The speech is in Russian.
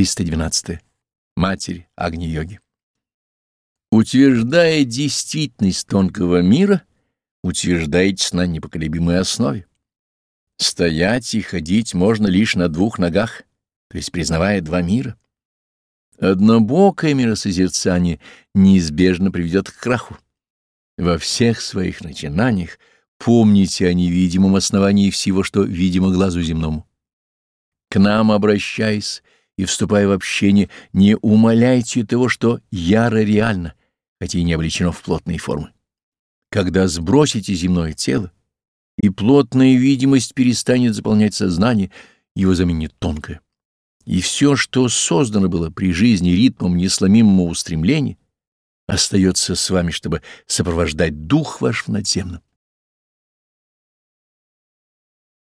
312. Матерь Агни-йоги. Утверждая действительность тонкого мира, утверждаетесь на непоколебимой основе. Стоять и ходить можно лишь на двух ногах, то есть признавая два мира. Однобокое миросозерцание неизбежно приведет к краху. Во всех своих начинаниях помните о невидимом основании всего, что видимо глазу земному. К нам обращаясь и вступая в общение, не умаляйте того, что яро реально, хотя и не облечено в плотные формы. Когда сбросите земное тело, и плотная видимость перестанет заполнять сознание, его заменит тонкое. И все, что создано было при жизни ритмом несломимого устремления, остается с вами, чтобы сопровождать дух ваш в надземном.